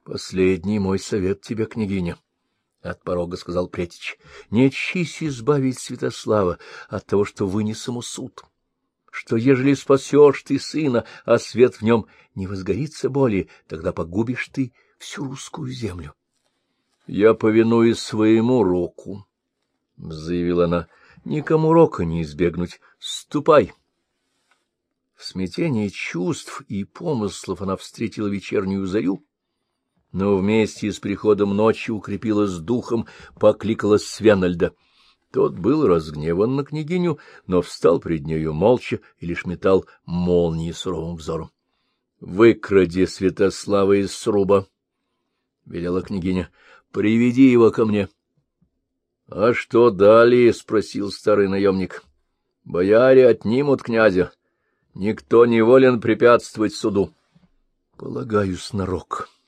— Последний мой совет тебе, княгиня, — от порога сказал Претич. — Не чись избавить Святослава от того, что вынес ему суд, что ежели спасешь ты сына, а свет в нем не возгорится более, тогда погубишь ты всю русскую землю. — Я повинуюсь своему року, — заявила она. — Никому рока не избегнуть. Ступай. В смятении чувств и помыслов она встретила вечернюю зарю, но вместе с приходом ночи укрепилась духом, покликала Свенальда. Тот был разгневан на княгиню, но встал пред нею молча и лишь метал молнии суровым взором. — Выкради Святослава из сруба, — велела княгиня. — Приведи его ко мне. — А что далее? — спросил старый наемник. — Бояре отнимут князя. Никто не волен препятствовать суду. — Полагаюсь на рок. ——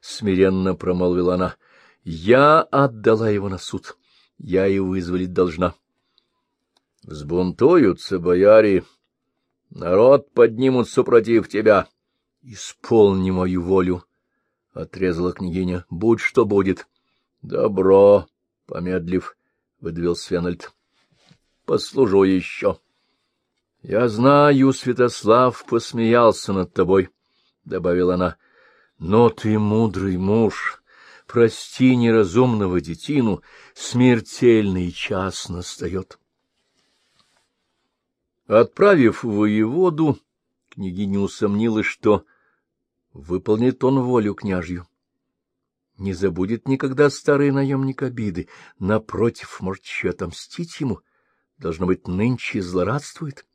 смиренно промолвила она. — Я отдала его на суд. Я его вызволить должна. — Взбунтуются бояре. Народ поднимутся против тебя. — Исполни мою волю, — отрезала княгиня. — Будь что будет. — Добро, — помедлив, — выдавил Свенальд. — Послужу еще. — Я знаю, Святослав посмеялся над тобой, — добавила она. Но ты мудрый муж, прости неразумного детину, смертельный час настает. Отправив воеводу, княгиня усомнилась, что выполнит он волю княжью. Не забудет никогда старый наемник обиды, напротив, может еще отомстить ему, должно быть, нынче злорадствует.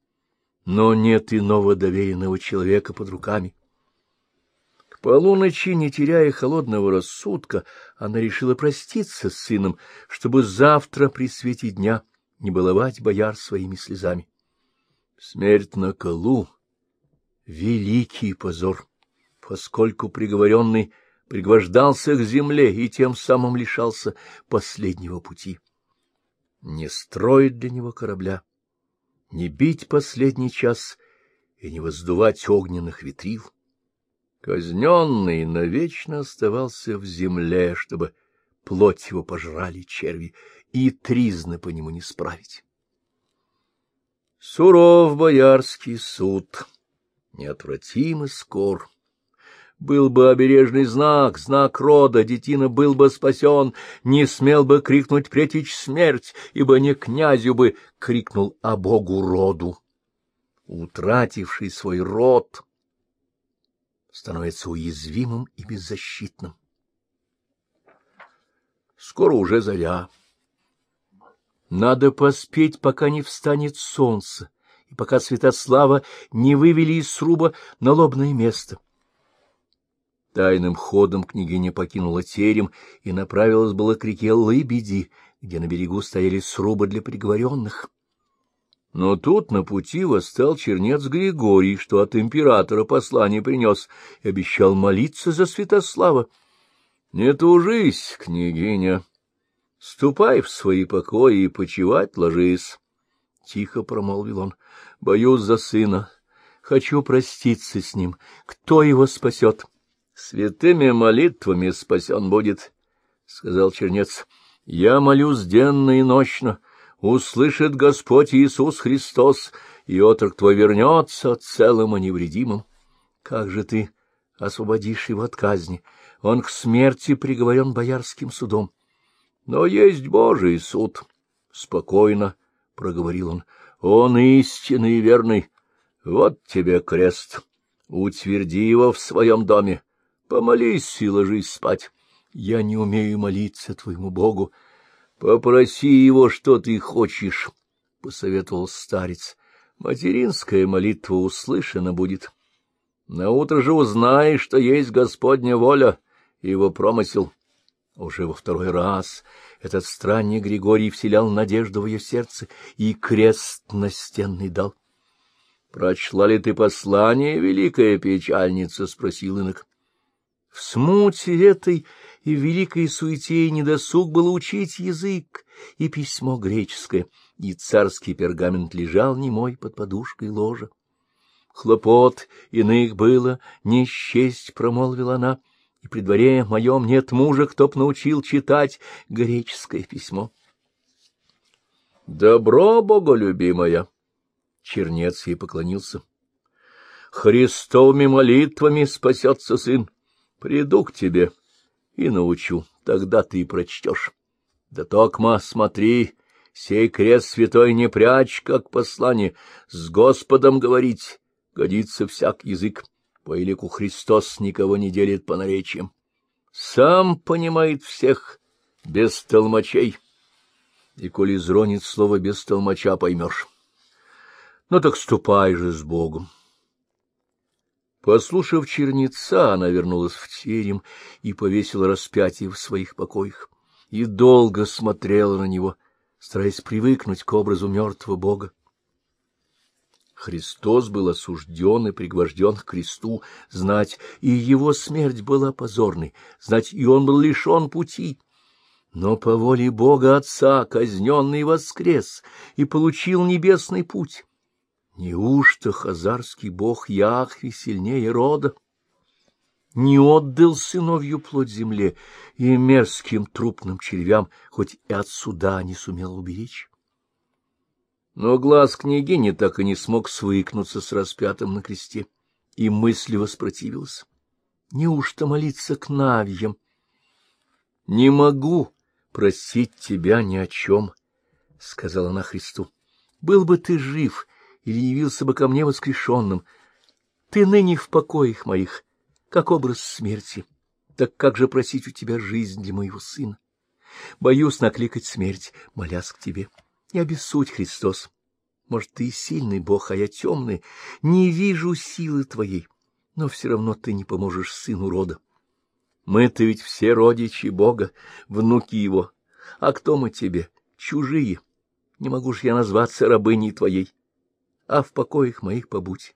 Но нет иного доверенного человека под руками полуночи, не теряя холодного рассудка, она решила проститься с сыном, чтобы завтра при свете дня не баловать бояр своими слезами. Смерть на колу — великий позор, поскольку приговоренный пригвождался к земле и тем самым лишался последнего пути. Не строить для него корабля, не бить последний час и не воздувать огненных ветрил. Казненный навечно оставался в земле, чтобы плоть его пожрали черви, и тризны по нему не справить. Суров боярский суд, неотвратимый скор. Был бы обережный знак, знак рода, детина был бы спасен, не смел бы крикнуть претич смерть, ибо не князю бы крикнул, а богу роду. Утративший свой род, становится уязвимым и беззащитным. Скоро уже заря. Надо поспеть, пока не встанет солнце, и пока Святослава не вывели из сруба на лобное место. Тайным ходом княгиня покинула терем и направилась было к реке Лыбеди, где на берегу стояли срубы для приговоренных. Но тут на пути восстал чернец Григорий, что от императора послание принес, и обещал молиться за Святослава. — Не тужись, княгиня, ступай в свои покои и почевать ложись, — тихо промолвил он. — Боюсь за сына, хочу проститься с ним. Кто его спасет? — Святыми молитвами спасен будет, — сказал чернец. — Я молюсь денно и ночно. — услышит Господь Иисус Христос, и отрок твой вернется целым и невредимым. Как же ты освободишь его от казни? Он к смерти приговорен боярским судом. Но есть Божий суд. Спокойно, — проговорил он, — он истинный и верный. Вот тебе крест. Утверди его в своем доме. Помолись и ложись спать. Я не умею молиться твоему Богу, — Попроси его, что ты хочешь, — посоветовал старец. Материнская молитва услышана будет. Наутро же узнаешь, что есть Господня воля и его промысел. Уже во второй раз этот странник Григорий вселял надежду в ее сердце и крест настенный дал. — Прочла ли ты послание, великая печальница? — спросил инок. — В смуте этой и в великой суете и недосуг было учить язык и письмо греческое, и царский пергамент лежал немой под подушкой ложа. Хлопот иных было, не счесть, — промолвила она, и при дворе моем нет мужа, кто б научил читать греческое письмо. — Добро, боголюбимая! — чернец ей поклонился. — Христовыми молитвами спасется сын. Приду к тебе и научу, тогда ты и прочтешь. Да токма, смотри, сей крест святой не прячь, как послание, с Господом говорить годится всяк язык. По элику Христос никого не делит по наречиям. Сам понимает всех, без толмачей. И коли зронит слово без толмача, поймешь. Ну так ступай же с Богом. Послушав черница, она вернулась в терем и повесила распятие в своих покоях, и долго смотрела на него, стараясь привыкнуть к образу мертвого Бога. Христос был осужден и пригвожден к кресту, знать, и его смерть была позорной, знать, и он был лишен пути. Но по воле Бога Отца казненный воскрес и получил небесный путь. Неужто хазарский бог Яхве сильнее рода? Не отдал сыновью плоть земле и мерзким трупным червям, хоть и от суда не сумел уберечь. Но глаз княгини так и не смог свыкнуться с распятым на кресте, и мысли воспротивился. Неужто молиться к Навьям? — Не могу просить тебя ни о чем, — сказала она Христу. — Был бы ты жив или явился бы ко мне воскрешенным. Ты ныне в покоях моих, как образ смерти. Так как же просить у тебя жизнь для моего сына? Боюсь накликать смерть, молясь к тебе. — не обессудь, Христос. Может, ты и сильный Бог, а я темный. Не вижу силы твоей, но все равно ты не поможешь сыну рода. Мы-то ведь все родичи Бога, внуки его. А кто мы тебе? Чужие. Не могу ж я назваться рабыней твоей. А в покоях моих побудь.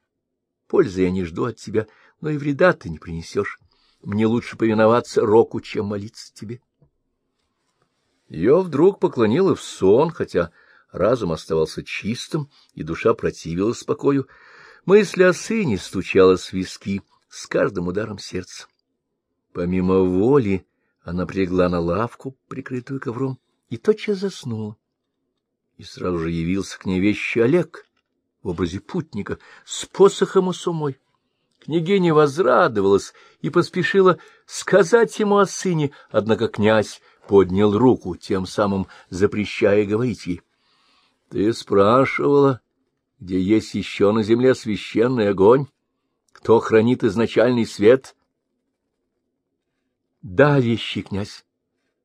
Пользы я не жду от тебя, но и вреда ты не принесешь. Мне лучше повиноваться Року, чем молиться тебе. Ее вдруг поклонила в сон, хотя разум оставался чистым, и душа противилась спокою. Мысль о сыне стучала с виски с каждым ударом сердца. Помимо воли она прилегла на лавку, прикрытую ковром, и тотчас заснула. И сразу же явился к ней вещи Олег в образе путника с посохом и сумой. Княгиня возрадовалась и поспешила сказать ему о сыне, однако князь поднял руку, тем самым запрещая говорить ей. — Ты спрашивала, где есть еще на земле священный огонь? Кто хранит изначальный свет? — Да, вещи, князь.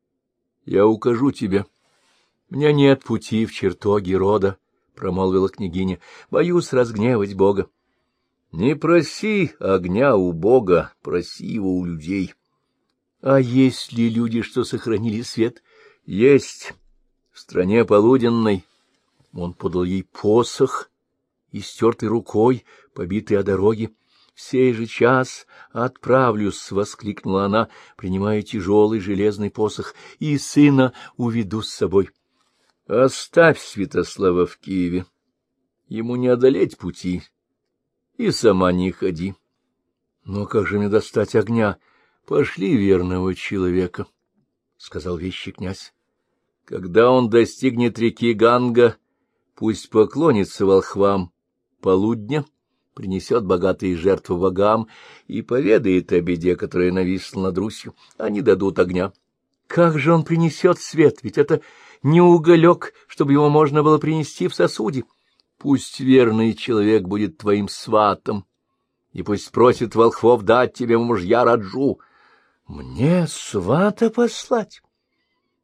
— Я укажу тебе. — Мне нет пути в чертоги рода, — промолвила княгиня. — Боюсь разгневать Бога. — Не проси огня у Бога, проси его у людей. — А есть ли люди, что сохранили свет? — Есть. В стране полуденной он подал ей посох, истертый рукой, побитый о дороге. «В сей же час отправлюсь!» — воскликнула она, принимая тяжелый железный посох, — «и сына уведу с собой». «Оставь Святослава в Киеве. Ему не одолеть пути. И сама не ходи. Но как же мне достать огня? Пошли верного человека», — сказал вещий князь. «Когда он достигнет реки Ганга...» Пусть поклонится волхвам полудня, принесет богатые жертвы богам и поведает о беде, которая нависла над Русью. Они дадут огня. Как же он принесет свет? Ведь это не уголек, чтобы его можно было принести в сосуде. Пусть верный человек будет твоим сватом, и пусть просит волхвов дать тебе мужья Раджу. Мне свата послать?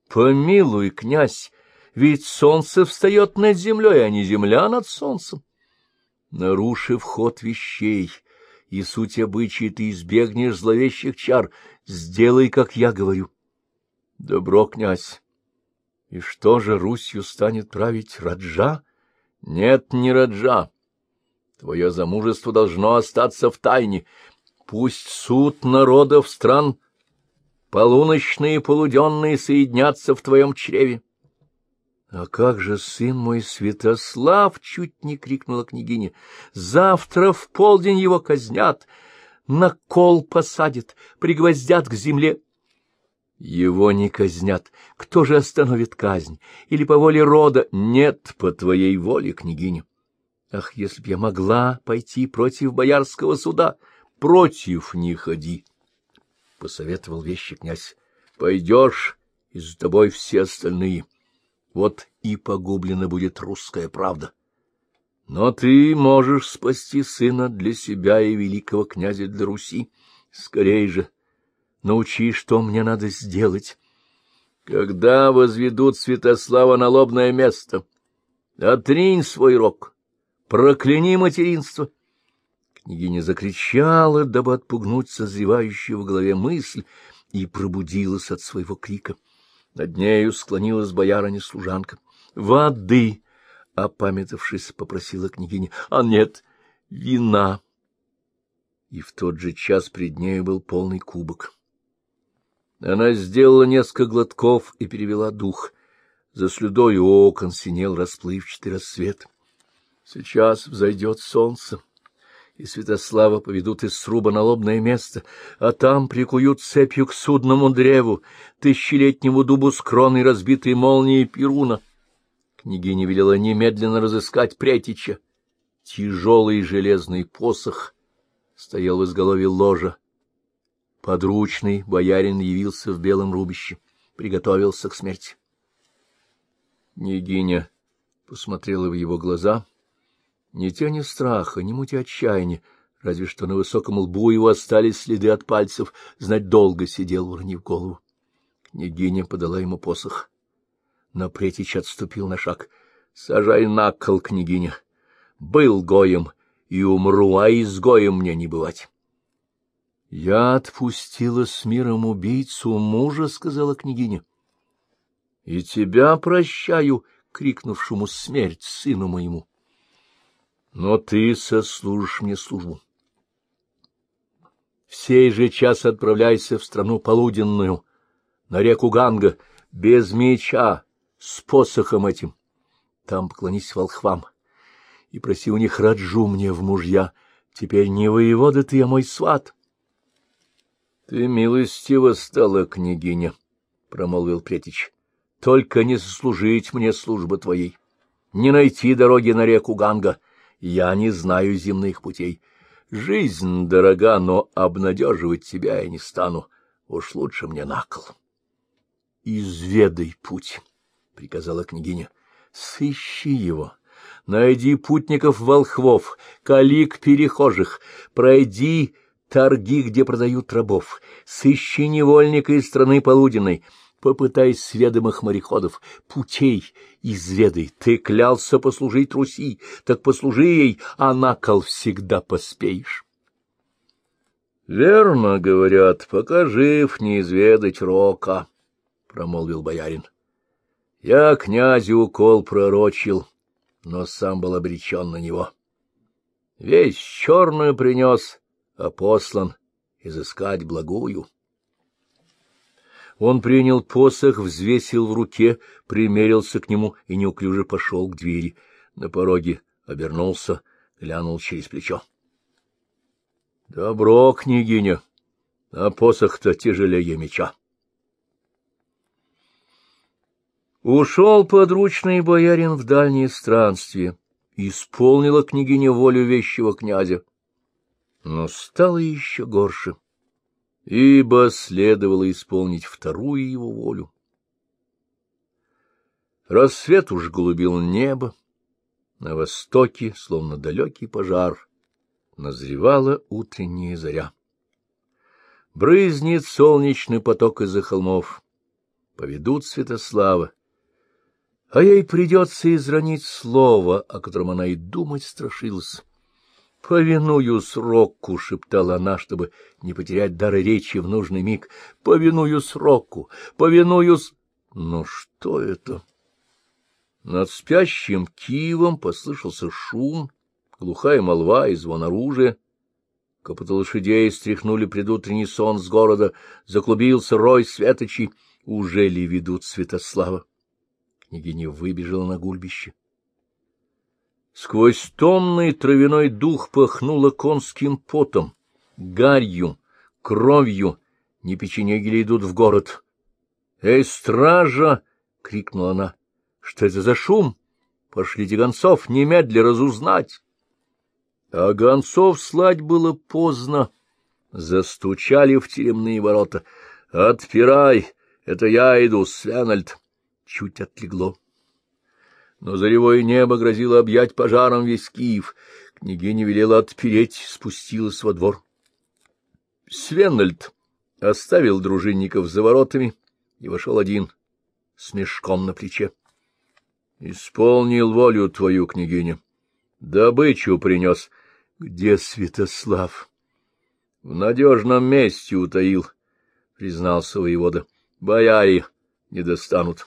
Помилуй, князь, ведь солнце встает над землей, а не земля над солнцем. Нарушив ход вещей и суть обычаи, ты избегнешь зловещих чар. Сделай, как я говорю. Добро, князь. И что же Русью станет править Раджа? Нет, не Раджа. Твое замужество должно остаться в тайне. Пусть суд народов стран полуночные и полуденные соединятся в твоем чреве. — А как же сын мой Святослав? — чуть не крикнула княгиня. — Завтра в полдень его казнят. на кол посадят, пригвоздят к земле. Его не казнят. Кто же остановит казнь? Или по воле рода? Нет, по твоей воле, княгиня. Ах, если б я могла пойти против боярского суда! Против не ходи, — посоветовал вещи князь. Пойдешь, и за тобой все остальные. Вот и погублена будет русская правда. Но ты можешь спасти сына для себя и великого князя для Руси. Скорей же, научи, что мне надо сделать. Когда возведут Святослава на лобное место, отринь свой рог, прокляни материнство. Княгиня закричала, дабы отпугнуть созревающую в голове мысль, и пробудилась от своего крика. Над нею склонилась боярыня-служанка. «Воды!» — опамятавшись, попросила княгиня. «А нет, вина!» И в тот же час пред нею был полный кубок. Она сделала несколько глотков и перевела дух. За слюдой окон синел расплывчатый рассвет. Сейчас взойдет солнце и Святослава поведут из сруба на лобное место, а там прикуют цепью к судному древу, тысячелетнему дубу с кроной разбитой молнией Перуна. Княгиня велела немедленно разыскать Претича. Тяжелый железный посох стоял в изголовье ложа. Подручный боярин явился в белом рубище, приготовился к смерти. Княгиня посмотрела в его глаза — ни тени страха, ни мути отчаяния, разве что на высоком лбу его остались следы от пальцев, знать долго сидел, уронив голову. Княгиня подала ему посох. Но Претич отступил на шаг. — Сажай на кол, княгиня. Был гоем и умру, а изгоем мне не бывать. — Я отпустила с миром убийцу мужа, — сказала княгиня. — И тебя прощаю, крикнувшему смерть сыну моему но ты сослужишь мне службу. В сей же час отправляйся в страну полуденную, на реку Ганга, без меча, с посохом этим. Там поклонись волхвам и проси у них раджу мне в мужья. Теперь не воевода ты, а мой сват. — Ты милостиво стала, княгиня, — промолвил Претич. — Только не заслужить мне службы твоей, не найти дороги на реку Ганга — я не знаю земных путей. Жизнь дорога, но обнадеживать тебя я не стану. Уж лучше мне на кол. — Изведай путь, — приказала княгиня. — Сыщи его. Найди путников-волхвов, калик перехожих, пройди торги, где продают рабов, сыщи невольника из страны полуденной, попытай сведомых мореходов, путей изведай. Ты клялся послужить Руси, так послужи ей, а на кол всегда поспеешь. — Верно, говорят, пока жив не изведать рока, — промолвил боярин. — Я князю укол пророчил, но сам был обречен на него. Весь черную принес, а послан изыскать благую. — он принял посох, взвесил в руке, примерился к нему и неуклюже пошел к двери. На пороге обернулся, глянул через плечо. — Добро, княгиня, а посох-то тяжелее меча. Ушел подручный боярин в дальнее странствие, исполнила княгиня волю вещего князя. Но стало еще горше ибо следовало исполнить вторую его волю. Рассвет уж голубил небо, на востоке, словно далекий пожар, назревала утренняя заря. Брызнет солнечный поток из-за холмов, поведут Святослава, а ей придется изранить слово, о котором она и думать страшилась. — Повинуюсь Рокку, — шептала она, чтобы не потерять дара речи в нужный миг. — Повинуюсь Рокку, повинуюсь... Но что это? Над спящим Киевом послышался шум, глухая молва и звон оружия. Копыта лошадей стряхнули предутренний сон с города, заклубился рой светочей. Уже ли ведут Святослава? Княгиня выбежала на гульбище. Сквозь томный травяной дух пахнуло конским потом, гарью, кровью, не печенегели идут в город. — Эй, стража! — крикнула она. — Что это за шум? Пошлите гонцов немедля разузнать. А гонцов слать было поздно. Застучали в тюремные ворота. — Отпирай! Это я иду, Свенальд! Чуть отлегло. Но заревое небо грозило объять пожаром весь Киев. Княгиня велела отпереть, спустилась во двор. Свенальд оставил дружинников за воротами и вошел один, с мешком на плече. — Исполнил волю твою, княгиня. Добычу принес. Где Святослав? — В надежном месте утаил, — признался воевода. — Бояре не достанут.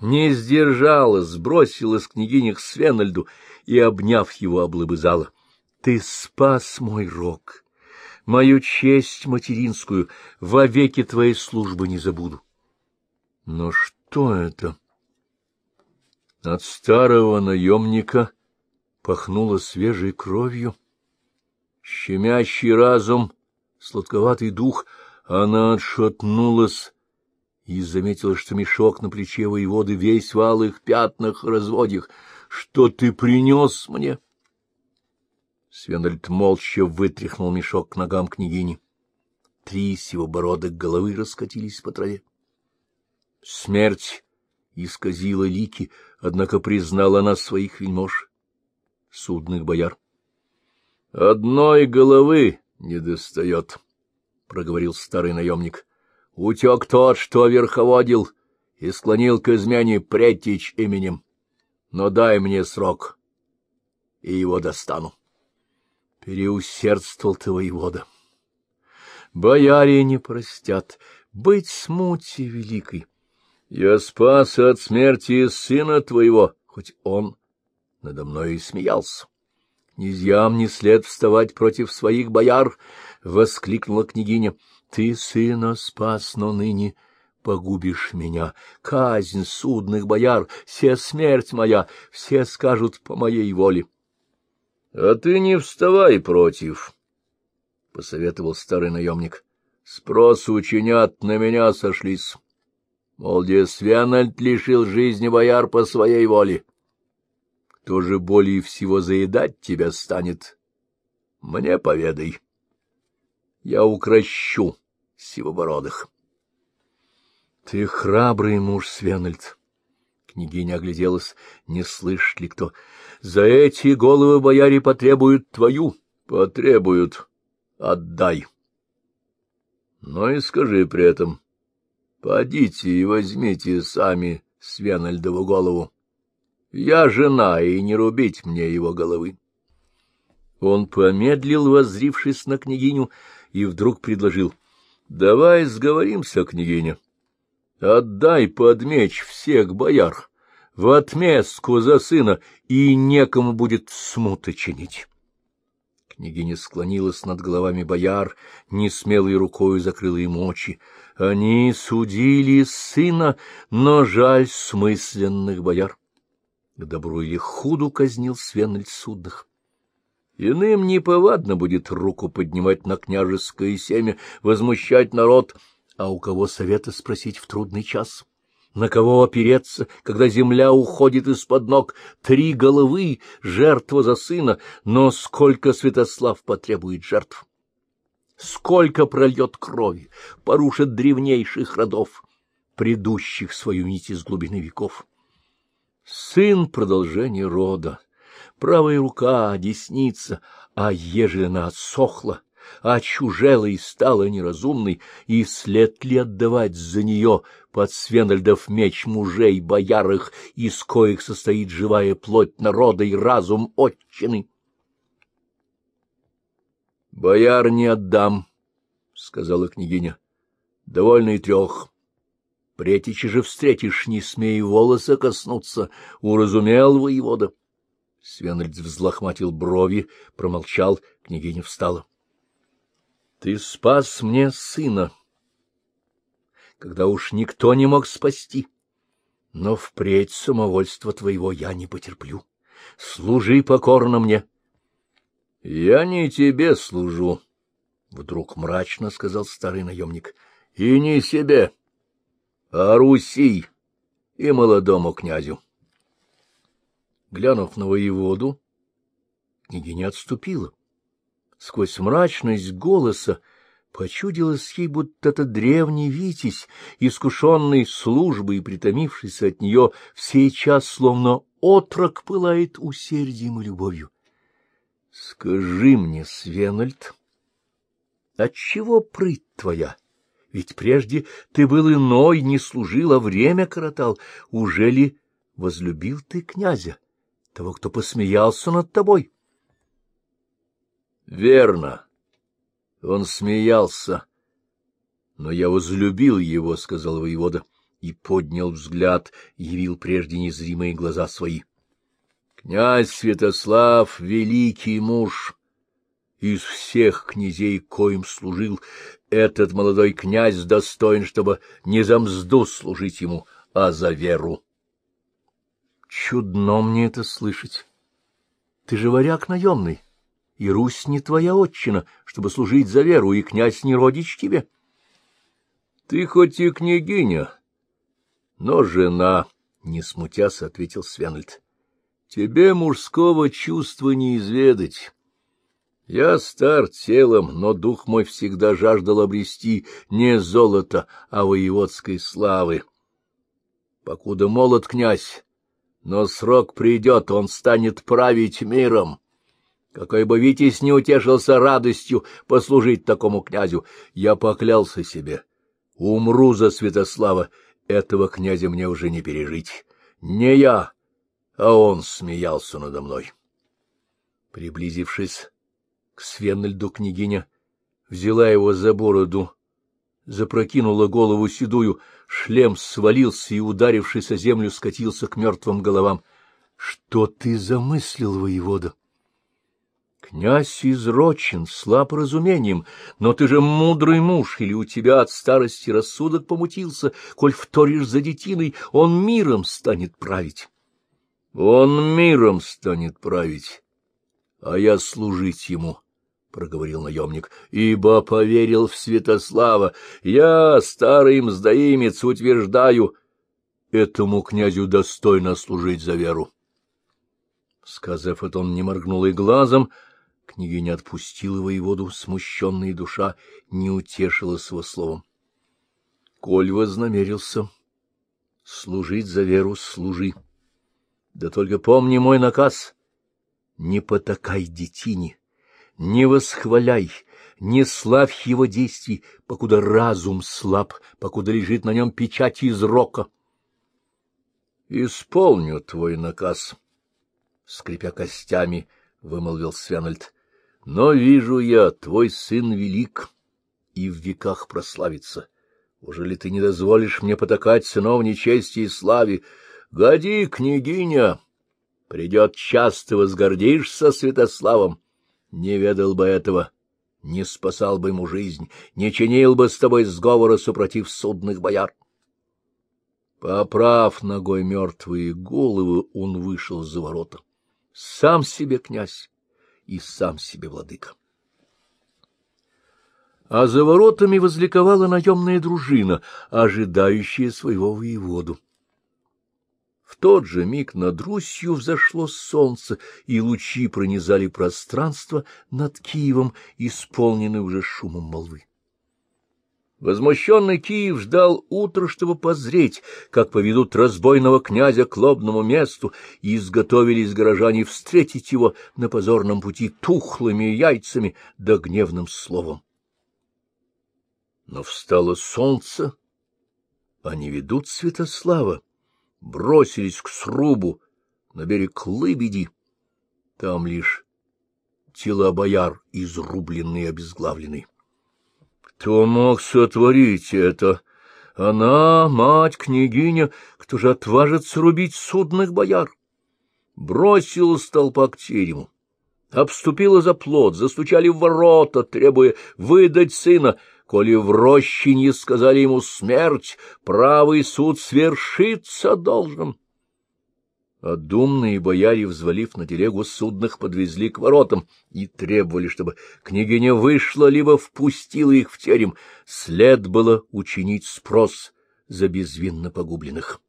Не сдержалась, сбросилась княгиня к Свенальду и, обняв его, облобызала. — Ты спас мой рог! Мою честь материнскую вовеки твоей службы не забуду. Но что это? От старого наемника пахнуло свежей кровью. Щемящий разум, сладковатый дух, она отшатнулась и заметила, что мешок на плече воеводы весь в алых пятнах разводьях. — Что ты принес мне? Свенальд молча вытряхнул мешок к ногам княгини. Три с его бородок головы раскатились по траве. Смерть исказила лики, однако признала она своих вельмож, судных бояр. — Одной головы не достает, — проговорил старый наемник. — Утек тот, что верховодил, и склонил к измене Претич именем. Но дай мне срок, и его достану. Переусердствовал ты, воевода. Бояре не простят, быть смути великой. Я спас от смерти сына твоего, хоть он надо мной и смеялся. Князьям не след вставать против своих бояр, — воскликнула княгиня. — Ты сына спас, но ныне погубишь меня. Казнь судных бояр, все смерть моя, все скажут по моей воле. — А ты не вставай против, — посоветовал старый наемник. — Спрос учинят, на меня сошлись. Мол, Десвенальд лишил жизни бояр по своей воле. Кто же более всего заедать тебя станет? Мне поведай. Я укращу сивобородых. Ты храбрый муж, Свенальд. Княгиня огляделась, не слышит ли кто. — За эти головы бояре потребуют твою. — Потребуют. Отдай. Но и скажи при этом. Подите и возьмите сами Свенальдову голову. Я жена, и не рубить мне его головы. Он помедлил, воззрившись на княгиню, и вдруг предложил. — Давай сговоримся, княгиня. Отдай под меч всех бояр в отместку за сына, и некому будет смуты чинить. Княгиня склонилась над головами бояр, несмелой рукою закрыла им очи. Они судили сына, но жаль смысленных бояр. К добру или худу казнил Свенальд судных. Иным неповадно будет руку поднимать на княжеское семя, возмущать народ — а у кого совета спросить в трудный час? На кого опереться, когда земля уходит из-под ног? Три головы — жертва за сына, но сколько Святослав потребует жертв? Сколько прольет крови, порушит древнейших родов, предыдущих свою нить из глубины веков? Сын — продолжение рода, правая рука, десница, а ежели она отсохла, очужела и стала неразумной, и след ли отдавать за нее под Свенальдов меч мужей боярых, из коих состоит живая плоть народа и разум отчины? — Бояр не отдам, — сказала княгиня. — Довольно и трех. Претичи же встретишь, не смей волоса коснуться, уразумел воевода. Свенальд взлохматил брови, промолчал, княгиня встала. — ты спас мне сына, когда уж никто не мог спасти. Но впредь самовольства твоего я не потерплю. Служи покорно мне. Я не тебе служу, — вдруг мрачно сказал старый наемник, — и не себе, а Руси и молодому князю. Глянув на воеводу, княгиня отступила. Сквозь мрачность голоса почудилось ей, будто это древний Витязь, искушенный службой и притомившийся от нее, сейчас словно отрок пылает усердием и любовью. — Скажи мне, Свенальд, отчего прыть твоя? Ведь прежде ты был иной, не служил, а время коротал. Уже ли возлюбил ты князя, того, кто посмеялся над тобой? — Верно. Он смеялся. Но я возлюбил его, — сказал воевода, и поднял взгляд, явил прежде незримые глаза свои. — Князь Святослав — великий муж. Из всех князей, коим служил, этот молодой князь достоин, чтобы не за мзду служить ему, а за веру. Чудно мне это слышать. Ты же варяг наемный, и Русь не твоя отчина, чтобы служить за веру, и князь не родич тебе. Ты хоть и княгиня, но жена, — не смутясь, ответил Свенальд. Тебе мужского чувства не изведать. Я стар телом, но дух мой всегда жаждал обрести не золото, а воеводской славы. Покуда молод князь, но срок придет, он станет править миром. Какой бы Витязь не утешился радостью послужить такому князю, я поклялся себе. Умру за Святослава, этого князя мне уже не пережить. Не я, а он смеялся надо мной. Приблизившись к Свеннельду, княгиня взяла его за бороду, запрокинула голову седую, шлем свалился и, ударившись о землю, скатился к мертвым головам. — Что ты замыслил, воевода? — Князь изрочен, слаб разумением, но ты же мудрый муж, или у тебя от старости рассудок помутился, коль вторишь за детиной, он миром станет править. Он миром станет править, а я служить ему, — проговорил наемник, — ибо поверил в Святослава. Я, старый мздоимец, утверждаю, этому князю достойно служить за веру. Сказав это, он не моргнул и глазом, княгиня отпустила воеводу, смущенная душа не утешилась его словом. Коль вознамерился служить за веру, служи. Да только помни мой наказ. Не потакай детине, не восхваляй, не славь его действий, покуда разум слаб, покуда лежит на нем печать из рока. — Исполню твой наказ, — скрипя костями, вымолвил Свенальд. — Но вижу я, твой сын велик и в веках прославится. Уже ли ты не дозволишь мне потакать сыновней чести и славе, Годи, княгиня, придет час, ты возгордишься Святославом. Не ведал бы этого, не спасал бы ему жизнь, не чинил бы с тобой сговора супротив судных бояр. Поправ ногой мертвые головы, он вышел за ворота. Сам себе князь и сам себе владыка. А за воротами возликовала наемная дружина, ожидающая своего воеводу. В тот же миг над Русью взошло солнце, и лучи пронизали пространство над Киевом, исполненное уже шумом молвы. Возмущенный Киев ждал утра, чтобы позреть, как поведут разбойного князя к лобному месту, и изготовились горожане встретить его на позорном пути тухлыми яйцами да гневным словом. Но встало солнце, а не ведут Святослава бросились к срубу на берег Лыбеди. Там лишь тела бояр изрубленные и обезглавлены. Кто мог сотворить это? Она, мать, княгиня, кто же отважится рубить судных бояр? Бросилась толпа к терему, обступила за плот, застучали в ворота, требуя выдать сына — коли в рощине сказали ему смерть, правый суд свершиться должен. а думные бояре, взвалив на телегу судных, подвезли к воротам и требовали, чтобы княгиня вышла, либо впустила их в терем. След было учинить спрос за безвинно погубленных.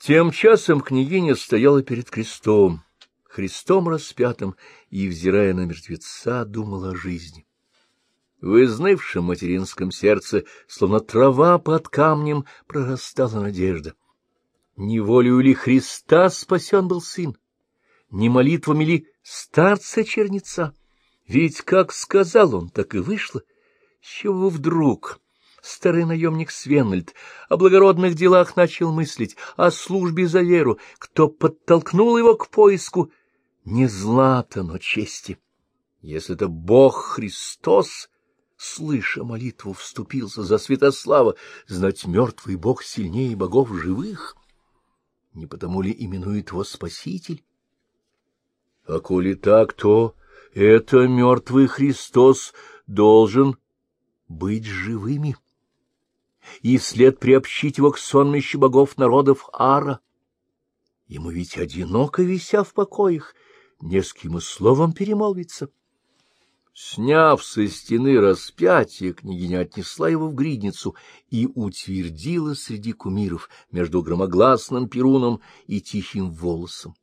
Тем часом княгиня стояла перед крестом, Христом распятым, и, взирая на мертвеца, думала о жизни. В изнывшем материнском сердце, словно трава под камнем, прорастала надежда — не волею ли Христа спасен был сын? Не молитвами ли старца-черница? Ведь, как сказал он, так и вышло. Чего вдруг старый наемник Свеннельд о благородных делах начал мыслить, о службе за веру, кто подтолкнул его к поиску не злата, но чести? Если это Бог Христос, слыша молитву, вступился за Святослава, знать мертвый Бог сильнее богов живых — не потому ли именует его Спаситель? А коли так, то это мертвый Христос должен быть живыми, и вслед приобщить его к сонмищу богов народов Ара. Ему ведь одиноко, вися в покоях, не с кем и словом перемолвиться. Сняв со стены распятие, княгиня отнесла его в гридницу и утвердила среди кумиров между громогласным перуном и тихим волосом.